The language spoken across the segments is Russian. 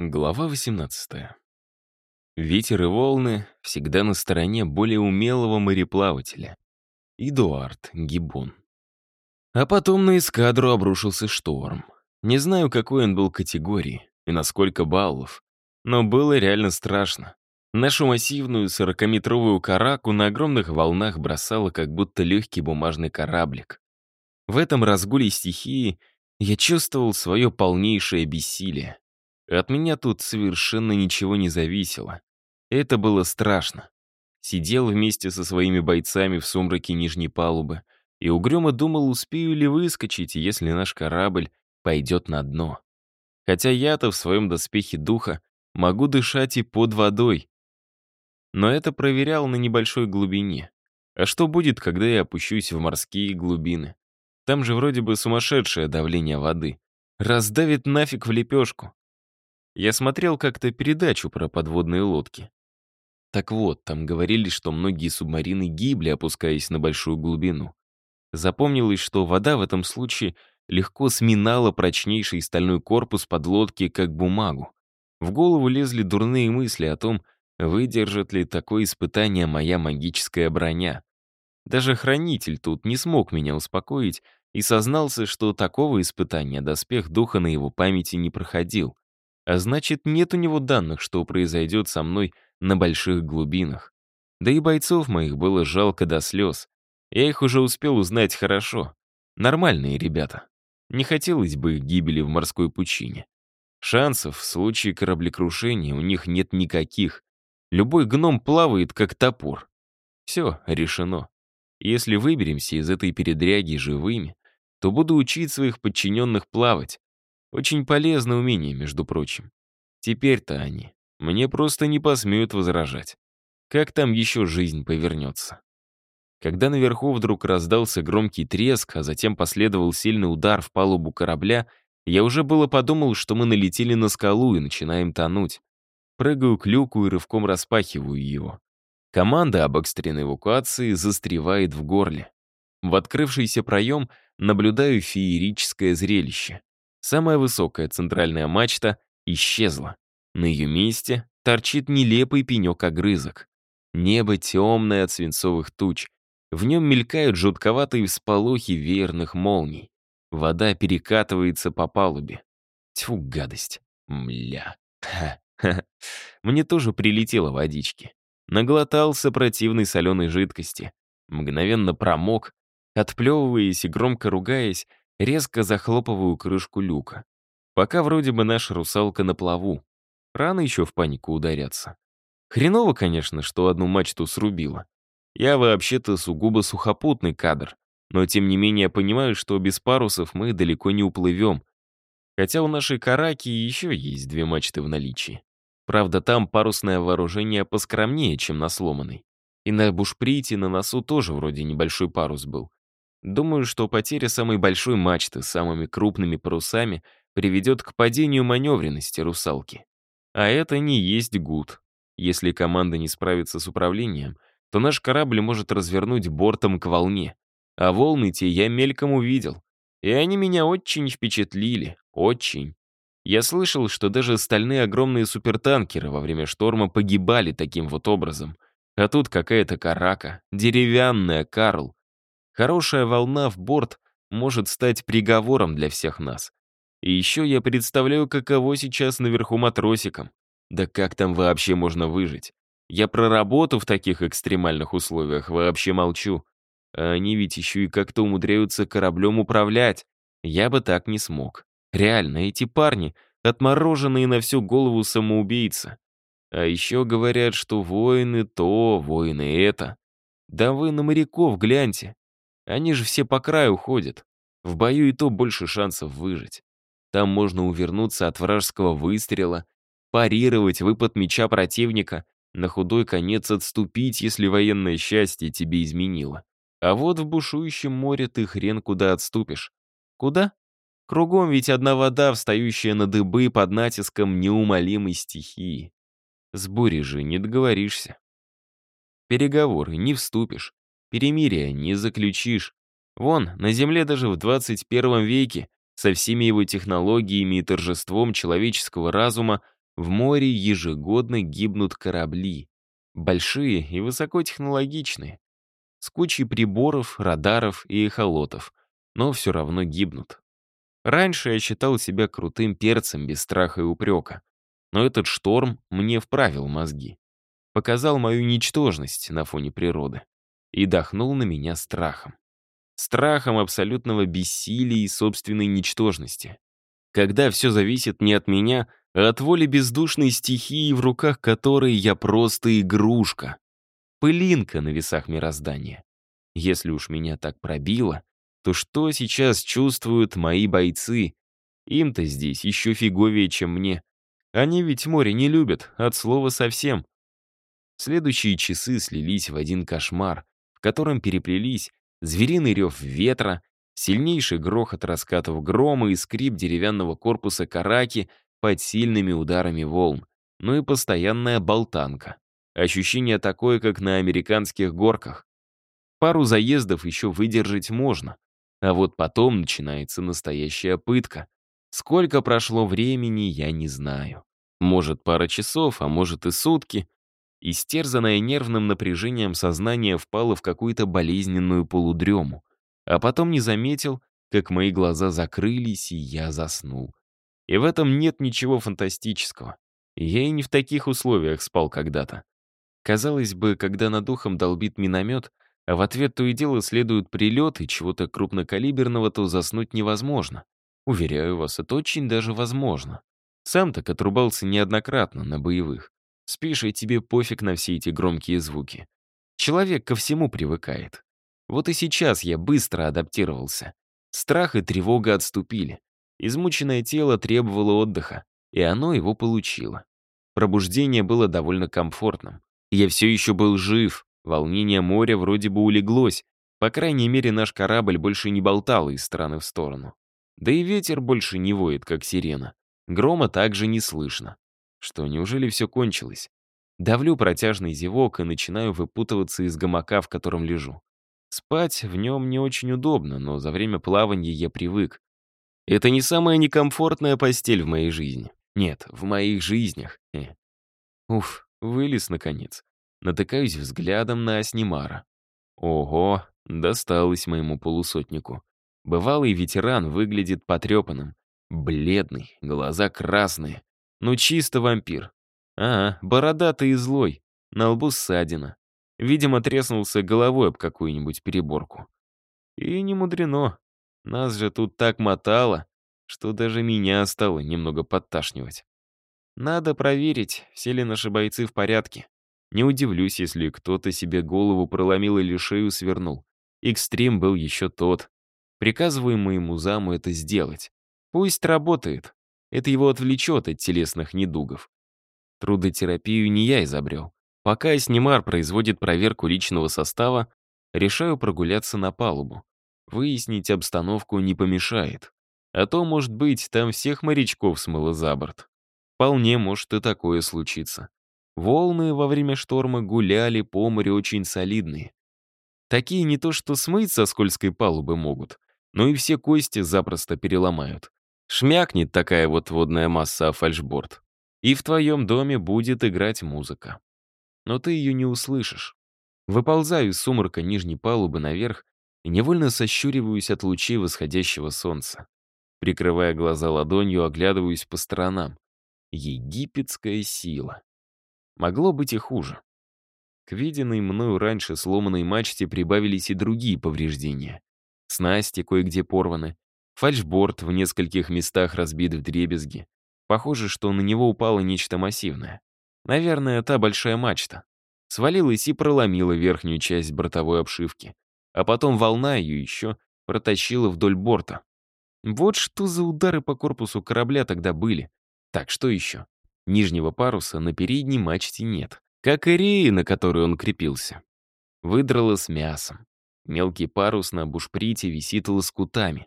Глава 18. Ветер и волны всегда на стороне более умелого мореплавателя. Эдуард Гибон. А потом на эскадру обрушился шторм. Не знаю, какой он был категории и на сколько баллов, но было реально страшно. Нашу массивную сорокаметровую караку на огромных волнах бросало как будто легкий бумажный кораблик. В этом разгуле стихии я чувствовал свое полнейшее бессилие. От меня тут совершенно ничего не зависело. Это было страшно. Сидел вместе со своими бойцами в сумраке нижней палубы и угрюмо думал, успею ли выскочить, если наш корабль пойдет на дно. Хотя я-то в своем доспехе духа могу дышать и под водой. Но это проверял на небольшой глубине. А что будет, когда я опущусь в морские глубины? Там же вроде бы сумасшедшее давление воды. Раздавит нафиг в лепешку. Я смотрел как-то передачу про подводные лодки. Так вот, там говорили, что многие субмарины гибли, опускаясь на большую глубину. Запомнилось, что вода в этом случае легко сминала прочнейший стальной корпус подлодки, как бумагу. В голову лезли дурные мысли о том, выдержит ли такое испытание моя магическая броня. Даже хранитель тут не смог меня успокоить и сознался, что такого испытания доспех духа на его памяти не проходил. А значит, нет у него данных, что произойдет со мной на больших глубинах. Да и бойцов моих было жалко до слез. Я их уже успел узнать хорошо. Нормальные ребята. Не хотелось бы их гибели в морской пучине. Шансов в случае кораблекрушения у них нет никаких. Любой гном плавает, как топор. Все, решено. Если выберемся из этой передряги живыми, то буду учить своих подчиненных плавать, очень полезное умение, между прочим. Теперь-то они мне просто не посмеют возражать. Как там еще жизнь повернется? Когда наверху вдруг раздался громкий треск, а затем последовал сильный удар в палубу корабля, я уже было подумал, что мы налетели на скалу и начинаем тонуть. Прыгаю к люку и рывком распахиваю его. Команда об экстренной эвакуации застревает в горле. В открывшийся проем наблюдаю феерическое зрелище. Самая высокая центральная мачта исчезла. На ее месте торчит нелепый пенек-огрызок. Небо темное от свинцовых туч. В нем мелькают жутковатые всполохи веерных молний. Вода перекатывается по палубе. Тьфу, гадость. Мля. Ха -ха. Мне тоже прилетело водички. Наглотался противной соленой жидкости. Мгновенно промок, отплевываясь и громко ругаясь, Резко захлопываю крышку люка. Пока вроде бы наша русалка на плаву. Рано еще в панику ударяться. Хреново, конечно, что одну мачту срубила. Я вообще-то сугубо сухопутный кадр, но тем не менее понимаю, что без парусов мы далеко не уплывем. Хотя у нашей караки еще есть две мачты в наличии. Правда, там парусное вооружение поскромнее, чем на сломанной. И на бушприте на носу тоже вроде небольшой парус был. Думаю, что потеря самой большой мачты с самыми крупными парусами приведет к падению маневренности русалки. А это не есть гуд. Если команда не справится с управлением, то наш корабль может развернуть бортом к волне. А волны те я мельком увидел. И они меня очень впечатлили. Очень. Я слышал, что даже стальные огромные супертанкеры во время шторма погибали таким вот образом. А тут какая-то карака, деревянная, Карл, Хорошая волна в борт может стать приговором для всех нас. И еще я представляю, каково сейчас наверху матросикам. Да как там вообще можно выжить? Я про работу в таких экстремальных условиях вообще молчу. А они ведь еще и как-то умудряются кораблем управлять. Я бы так не смог. Реально, эти парни — отмороженные на всю голову самоубийцы. А еще говорят, что воины то, воины это. Да вы на моряков гляньте. Они же все по краю ходят. В бою и то больше шансов выжить. Там можно увернуться от вражеского выстрела, парировать выпад меча противника, на худой конец отступить, если военное счастье тебе изменило. А вот в бушующем море ты хрен куда отступишь. Куда? Кругом ведь одна вода, встающая на дыбы под натиском неумолимой стихии. С бурей же не договоришься. Переговоры не вступишь. Перемирия не заключишь. Вон, на Земле даже в 21 веке, со всеми его технологиями и торжеством человеческого разума, В море ежегодно гибнут корабли. Большие и высокотехнологичные. С кучей приборов, радаров и эхолотов. Но все равно гибнут. Раньше я считал себя крутым перцем без страха и упрека. Но этот шторм мне вправил мозги. Показал мою ничтожность на фоне природы. И дохнул на меня страхом. Страхом абсолютного бессилия и собственной ничтожности. Когда все зависит не от меня, от воли бездушной стихии, в руках которой я просто игрушка. Пылинка на весах мироздания. Если уж меня так пробило, то что сейчас чувствуют мои бойцы? Им-то здесь еще фиговее, чем мне. Они ведь море не любят, от слова совсем. Следующие часы слились в один кошмар, в котором переплелись звериный рев ветра, сильнейший грохот раскатов грома и скрип деревянного корпуса караки под сильными ударами волн, ну и постоянная болтанка. Ощущение такое, как на американских горках. Пару заездов еще выдержать можно, а вот потом начинается настоящая пытка. Сколько прошло времени, я не знаю. Может, пара часов, а может и сутки. Истерзанное нервным напряжением сознание впало в какую-то болезненную полудрему. А потом не заметил, как мои глаза закрылись, и я заснул. И в этом нет ничего фантастического. Я и не в таких условиях спал когда-то. Казалось бы, когда над ухом долбит миномет, а в ответ то и дело следуют прилеты чего-то крупнокалиберного, то заснуть невозможно. Уверяю вас, это очень даже возможно. Сам так отрубался неоднократно на боевых. Спишь, и тебе пофиг на все эти громкие звуки. Человек ко всему привыкает. Вот и сейчас я быстро адаптировался. Страх и тревога отступили. Измученное тело требовало отдыха, и оно его получило. Пробуждение было довольно комфортным. Я все еще был жив, волнение моря вроде бы улеглось, по крайней мере, наш корабль больше не болтал из стороны в сторону. Да и ветер больше не воет, как сирена. Грома также не слышно. Что, неужели все кончилось? Давлю протяжный зевок и начинаю выпутываться из гамака, в котором лежу. Спать в нем не очень удобно, но за время плавания я привык. Это не самая некомфортная постель в моей жизни. Нет, в моих жизнях. Э. Уф, вылез наконец. Натыкаюсь взглядом на Аснимара. Ого, досталось моему полусотнику. Бывалый ветеран выглядит потрепанным. Бледный, глаза красные. Ну чисто вампир. А, бородатый и злой. На лбу ссадина. Видимо, треснулся головой об какую-нибудь переборку. И не мудрено. Нас же тут так мотало, что даже меня стало немного подташнивать. Надо проверить, все ли наши бойцы в порядке. Не удивлюсь, если кто-то себе голову проломил или шею свернул. Экстрим был еще тот. Приказываю моему заму это сделать. Пусть работает. Это его отвлечет от телесных недугов. Трудотерапию не я изобрел. Пока Снимар производит проверку личного состава, решаю прогуляться на палубу. Выяснить обстановку не помешает. А то, может быть, там всех морячков смыло за борт. Вполне может и такое случиться. Волны во время шторма гуляли по морю очень солидные. Такие не то что смыть со скользкой палубы могут, но и все кости запросто переломают. Шмякнет такая вот водная масса о фальшборд. И в твоем доме будет играть музыка. Но ты ее не услышишь. Выползаю из сумрака нижней палубы наверх и невольно сощуриваюсь от лучей восходящего солнца. Прикрывая глаза ладонью, оглядываюсь по сторонам. Египетская сила. Могло быть и хуже. К виденной мною раньше сломанной мачте прибавились и другие повреждения. Снасти кое-где порваны, фальшборд в нескольких местах разбит в дребезги. Похоже, что на него упало нечто массивное. Наверное, та большая мачта. Свалилась и проломила верхнюю часть бортовой обшивки а потом волна ее еще протащила вдоль борта. Вот что за удары по корпусу корабля тогда были. Так, что еще? Нижнего паруса на передней мачте нет, как и реи, на которой он крепился. Выдрало с мясом. Мелкий парус на бушприте висит лоскутами.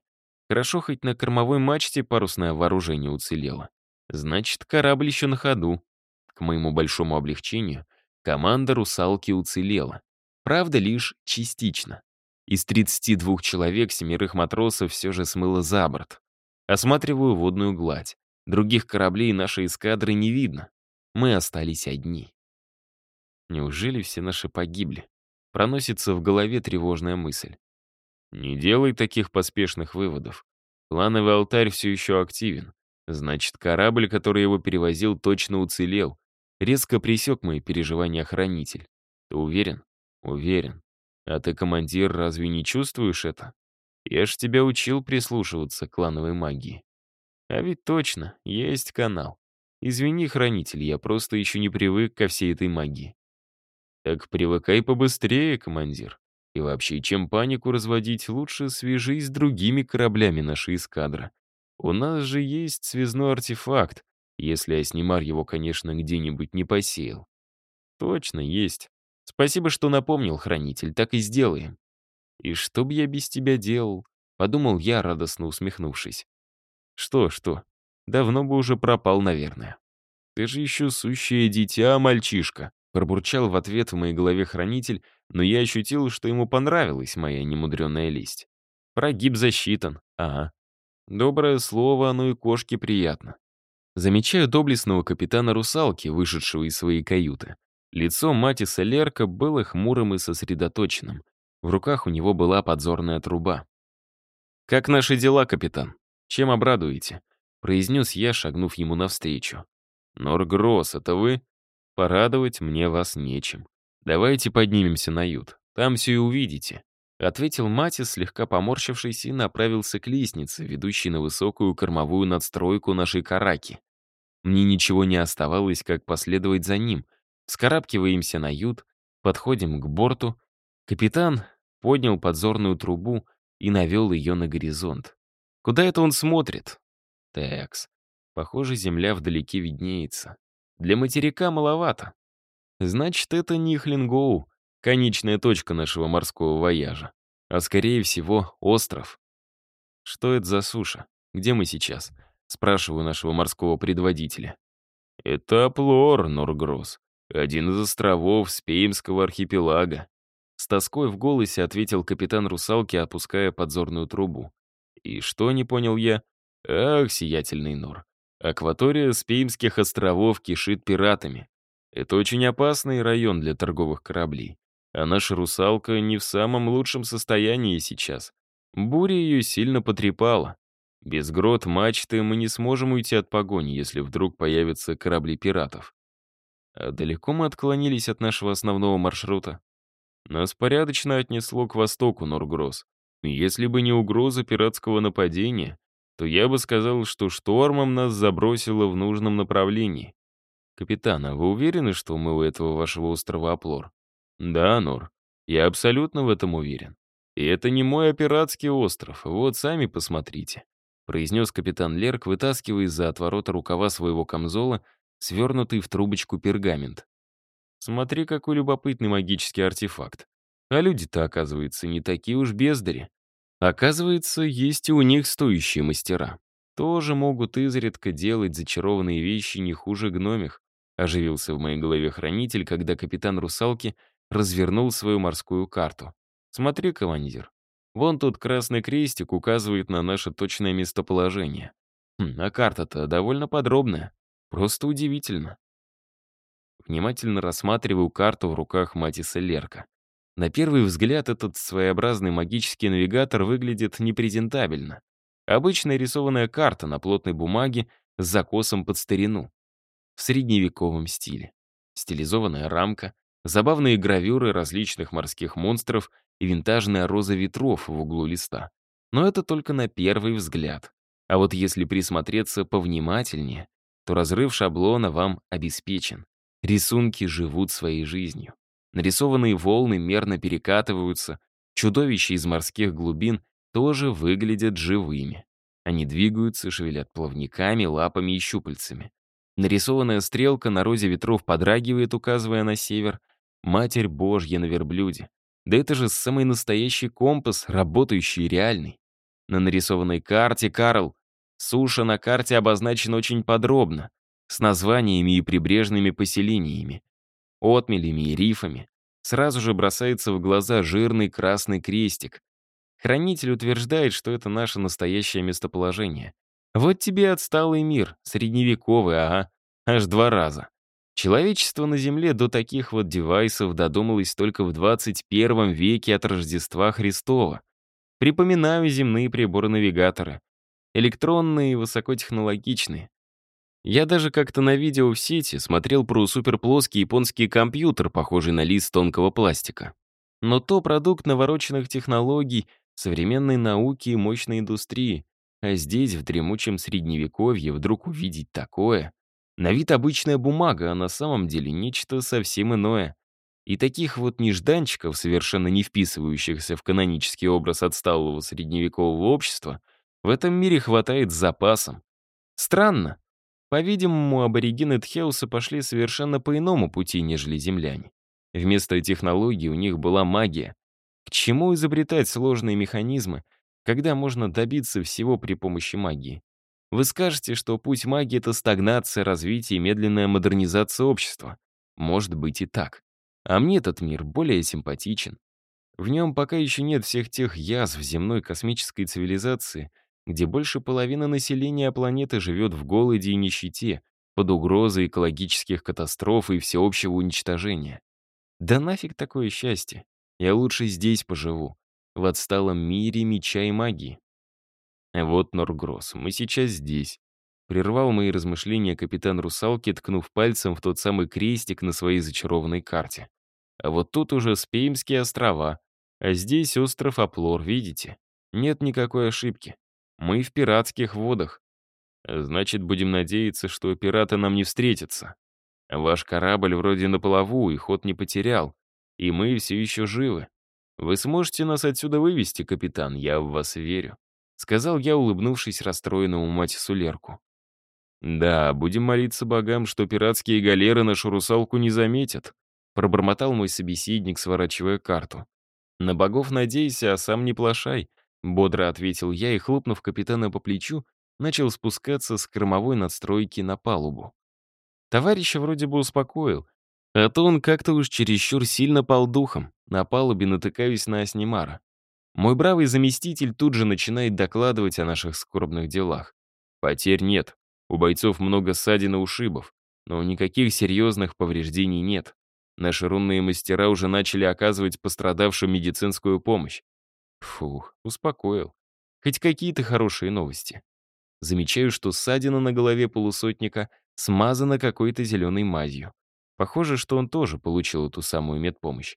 Хорошо, хоть на кормовой мачте парусное вооружение уцелело. Значит, корабль еще на ходу. К моему большому облегчению, команда «Русалки» уцелела. Правда, лишь частично. Из 32 человек семерых матросов все же смыло за борт. Осматриваю водную гладь. Других кораблей нашей эскадры не видно. Мы остались одни. Неужели все наши погибли? Проносится в голове тревожная мысль. Не делай таких поспешных выводов. Плановый алтарь все еще активен. Значит, корабль, который его перевозил, точно уцелел. Резко пресек мои переживания хранитель. Ты уверен? Уверен. А ты, командир, разве не чувствуешь это? Я ж тебя учил прислушиваться к клановой магии. А ведь точно, есть канал. Извини, хранитель, я просто еще не привык ко всей этой магии. Так привыкай побыстрее, командир. И вообще, чем панику разводить, лучше свяжись с другими кораблями нашей эскадры. У нас же есть связной артефакт, если Аснимар его, конечно, где-нибудь не посеял. Точно, есть. Спасибо, что напомнил, хранитель, так и сделаем. И что бы я без тебя делал? Подумал я, радостно усмехнувшись. Что, что? Давно бы уже пропал, наверное. Ты же еще сущее дитя, мальчишка. Пробурчал в ответ в моей голове хранитель, но я ощутил, что ему понравилась моя немудренная лесть. Прогиб засчитан, ага. Доброе слово, оно и кошке приятно. Замечаю доблестного капитана русалки, вышедшего из своей каюты. Лицо Матиса Лерка было хмурым и сосредоточенным. В руках у него была подзорная труба. «Как наши дела, капитан? Чем обрадуете?» — произнес я, шагнув ему навстречу. «Норгросс, это вы? Порадовать мне вас нечем. Давайте поднимемся на ют. Там все и увидите», — ответил Матис, слегка поморщившись, и направился к лестнице, ведущей на высокую кормовую надстройку нашей караки. Мне ничего не оставалось, как последовать за ним. Скарабкиваемся на ют, подходим к борту. Капитан поднял подзорную трубу и навел ее на горизонт. Куда это он смотрит? Текс. Похоже, земля вдалеке виднеется. Для материка маловато. Значит, это не Хлингоу, конечная точка нашего морского вояжа, а скорее всего остров. Что это за суша? Где мы сейчас? Спрашиваю нашего морского предводителя. Это Аплор, Норгросс, один из островов Спеймского архипелага. С тоской в голосе ответил капитан русалки, опуская подзорную трубу. И что, не понял я? Ах, сиятельный нор. Акватория Спеймских островов кишит пиратами. Это очень опасный район для торговых кораблей. А наша русалка не в самом лучшем состоянии сейчас. Буря ее сильно потрепала. Без грот мачты мы не сможем уйти от погони, если вдруг появятся корабли пиратов. А далеко мы отклонились от нашего основного маршрута? Нас порядочно отнесло к востоку, Норгросс. Если бы не угроза пиратского нападения, то я бы сказал, что штормом нас забросило в нужном направлении. Капитан, а вы уверены, что мы у этого вашего острова Оплор? Да, Нор, я абсолютно в этом уверен. И это не мой а пиратский остров, вот сами посмотрите, произнес капитан Лерк, вытаскивая из-за отворота рукава своего камзола свернутый в трубочку пергамент. Смотри, какой любопытный магический артефакт. А люди-то, оказывается, не такие уж бездари. Оказывается, есть и у них стоящие мастера. Тоже могут изредка делать зачарованные вещи не хуже гномих. Оживился в моей голове хранитель, когда капитан русалки развернул свою морскую карту. Смотри, командир, вон тут красный крестик указывает на наше точное местоположение. Хм, а карта-то довольно подробная. Просто удивительно. Внимательно рассматриваю карту в руках Матиса Лерка. На первый взгляд этот своеобразный магический навигатор выглядит непрезентабельно. Обычная рисованная карта на плотной бумаге с закосом под старину. В средневековом стиле. Стилизованная рамка, забавные гравюры различных морских монстров и винтажная роза ветров в углу листа. Но это только на первый взгляд. А вот если присмотреться повнимательнее, то разрыв шаблона вам обеспечен. Рисунки живут своей жизнью. Нарисованные волны мерно перекатываются, чудовища из морских глубин тоже выглядят живыми. Они двигаются, шевелят плавниками, лапами и щупальцами. Нарисованная стрелка на розе ветров подрагивает, указывая на север. Матерь Божья на верблюде. Да это же самый настоящий компас, работающий реальный. На нарисованной карте, Карл, суша на карте обозначена очень подробно с названиями и прибрежными поселениями, отмелями и рифами. Сразу же бросается в глаза жирный красный крестик. Хранитель утверждает, что это наше настоящее местоположение. Вот тебе отсталый мир, средневековый, ага, аж два раза. Человечество на Земле до таких вот девайсов додумалось только в 21 веке от Рождества Христова. Припоминаю земные приборы-навигаторы. Электронные и высокотехнологичные. Я даже как-то на видео в сети смотрел про суперплоский японский компьютер, похожий на лист тонкого пластика. Но то продукт навороченных технологий, современной науки и мощной индустрии. А здесь, в дремучем средневековье, вдруг увидеть такое. На вид обычная бумага, а на самом деле нечто совсем иное. И таких вот нежданчиков, совершенно не вписывающихся в канонический образ отсталого средневекового общества, в этом мире хватает с запасом. Странно. По-видимому, аборигены Тхеуса пошли совершенно по иному пути, нежели земляне. Вместо технологий у них была магия. К чему изобретать сложные механизмы, когда можно добиться всего при помощи магии? Вы скажете, что путь магии — это стагнация, развитие и медленная модернизация общества. Может быть и так. А мне этот мир более симпатичен. В нем пока еще нет всех тех язв земной космической цивилизации, где больше половины населения планеты живет в голоде и нищете, под угрозой экологических катастроф и всеобщего уничтожения. Да нафиг такое счастье. Я лучше здесь поживу, в отсталом мире меча и магии. Вот Норгросс, мы сейчас здесь. Прервал мои размышления капитан русалки, ткнув пальцем в тот самый крестик на своей зачарованной карте. А вот тут уже Спеймские острова, а здесь остров Аплор, видите? Нет никакой ошибки. Мы в пиратских водах. Значит, будем надеяться, что пираты нам не встретятся. Ваш корабль вроде на плаву и ход не потерял, и мы все еще живы. Вы сможете нас отсюда вывести, капитан, я в вас верю», — сказал я, улыбнувшись расстроенному мать Сулерку. «Да, будем молиться богам, что пиратские галеры нашу русалку не заметят», — пробормотал мой собеседник, сворачивая карту. «На богов надейся, а сам не плашай», Бодро ответил я и, хлопнув капитана по плечу, начал спускаться с кормовой надстройки на палубу. Товарища вроде бы успокоил, а то он как-то уж чересчур сильно пал духом, на палубе натыкаюсь на Аснимара. Мой бравый заместитель тут же начинает докладывать о наших скорбных делах. Потерь нет, у бойцов много ссадин и ушибов, но никаких серьезных повреждений нет. Наши рунные мастера уже начали оказывать пострадавшим медицинскую помощь. Фух, успокоил. Хоть какие-то хорошие новости. Замечаю, что ссадина на голове полусотника смазана какой-то зеленой мазью. Похоже, что он тоже получил эту самую медпомощь.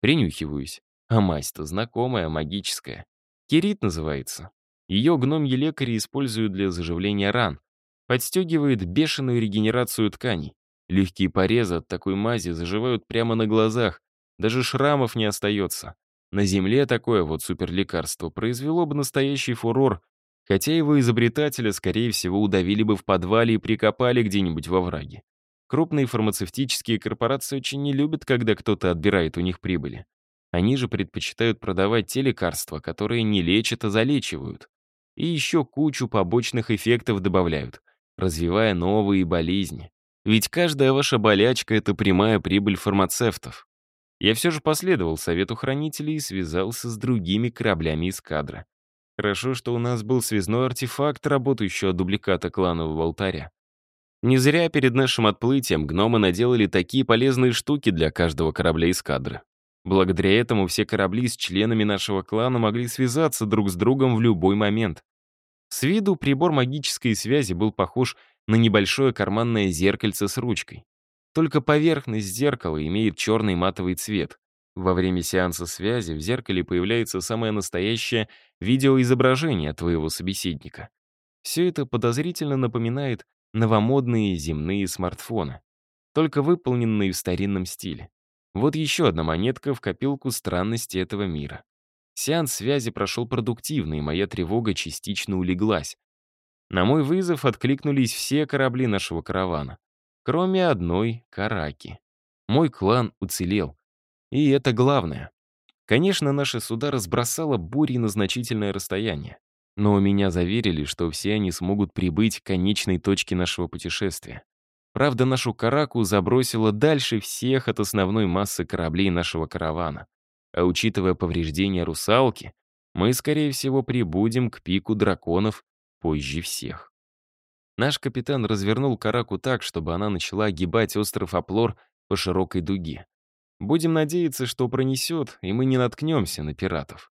Принюхиваюсь. А мазь-то знакомая, магическая. Кирит называется. Ее гномьи лекари используют для заживления ран. Подстегивает бешеную регенерацию тканей. Легкие порезы от такой мази заживают прямо на глазах. Даже шрамов не остается. На Земле такое вот суперлекарство произвело бы настоящий фурор, хотя его изобретателя, скорее всего, удавили бы в подвале и прикопали где-нибудь во враге. Крупные фармацевтические корпорации очень не любят, когда кто-то отбирает у них прибыли. Они же предпочитают продавать те лекарства, которые не лечат, а залечивают. И еще кучу побочных эффектов добавляют, развивая новые болезни. Ведь каждая ваша болячка — это прямая прибыль фармацевтов. Я все же последовал совету хранителей и связался с другими кораблями эскадры. Хорошо, что у нас был связной артефакт, работающий от дубликата кланового алтаря. Не зря перед нашим отплытием гномы наделали такие полезные штуки для каждого корабля эскадры. Благодаря этому все корабли с членами нашего клана могли связаться друг с другом в любой момент. С виду прибор магической связи был похож на небольшое карманное зеркальце с ручкой. Только поверхность зеркала имеет черный матовый цвет. Во время сеанса связи в зеркале появляется самое настоящее видеоизображение твоего собеседника. Все это подозрительно напоминает новомодные земные смартфоны, только выполненные в старинном стиле. Вот еще одна монетка в копилку странности этого мира. Сеанс связи прошел продуктивно, и моя тревога частично улеглась. На мой вызов откликнулись все корабли нашего каравана кроме одной Караки. Мой клан уцелел. И это главное. Конечно, наши суда разбросало бурей на значительное расстояние. Но меня заверили, что все они смогут прибыть к конечной точке нашего путешествия. Правда, нашу Караку забросило дальше всех от основной массы кораблей нашего каравана. А учитывая повреждения русалки, мы, скорее всего, прибудем к пику драконов позже всех. Наш капитан развернул караку так, чтобы она начала огибать остров Аплор по широкой дуге. Будем надеяться, что пронесет, и мы не наткнемся на пиратов.